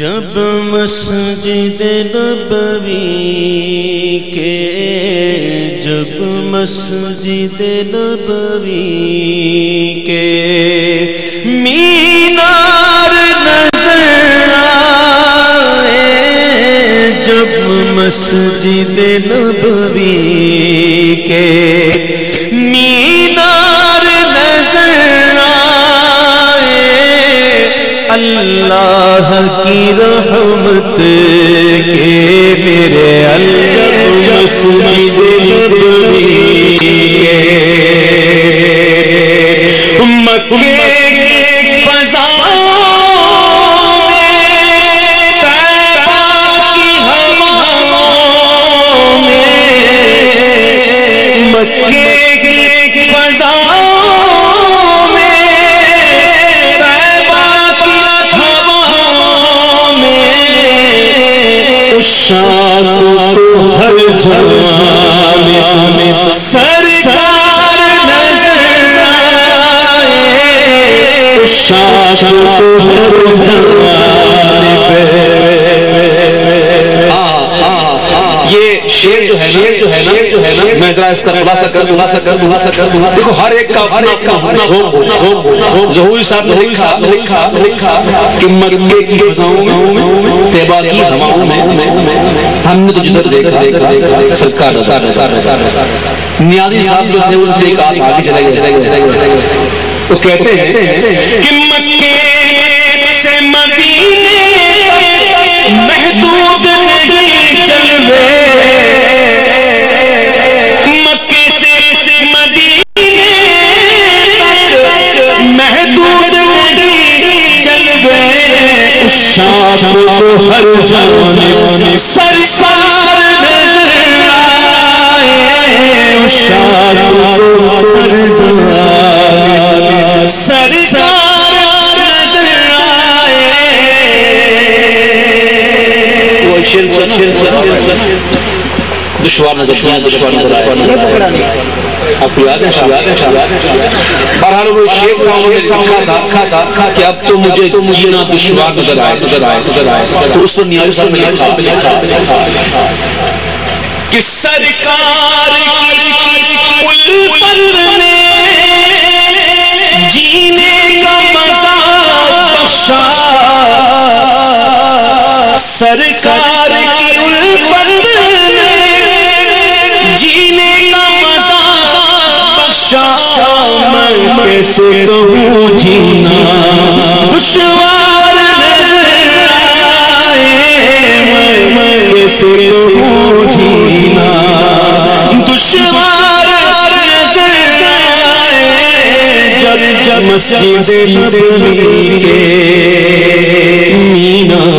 جب مسجد نبوی کے جب مسجد نبوی کے مینار نظر آئے، جب مسجد نبوی کے مینار نظر آئے، اللہ کی رحمت کے میرے الجم مسجد نبوی کو ہر جوان میں سرکار نظر آئے۔ کو ہر جوان یہ شیر جو ہے شیر جو ہے شیر جو ہے نا میں ذرا اس کا خلاصہ کر دوں خلاصہ کر دوں خلاصہ کر دوں۔ دیکھو ہر ایک کا ہر ایک کا ذوق ذوق صاحب نے لکھا لکھا لکھا کہ کی میں طیبہ کی ہواؤں میں ہم نے تو جدھر دیکھا دیکھا سرکار نظر نیازی صاحب جو تھے، ان سے ایک آدھ آگے چلے گئے۔ چلے وہ کہتے ہیں کہ مکہ شاپ کو ہر جانب سرکار نظر آئے شاپ کو ہر جانب سرکار نظر آئے۔ وہ شرسن شرسن شرسن دشوار نظر دشوار دشوار نظر آئے آپ کو یاد ہے یاد ہے شاہ بہرحال وہ شیر تھا انہوں نے لکھا تھا کہ اب تو مجھے تو مجھے نہ دشوار نظر آئے نظر آئے نظر آئے۔ تو اس پر نیازی صاحب نے لکھا کہ سرکار کی الفت نے جینے کا مزہ بخشا۔ سرکار کی نے کیسے کہوں جینا دشوار نظر آئے۔ میں کیسے کہوں جینا دشوار نظر آئے جب جب مسجد نبوی کے مینار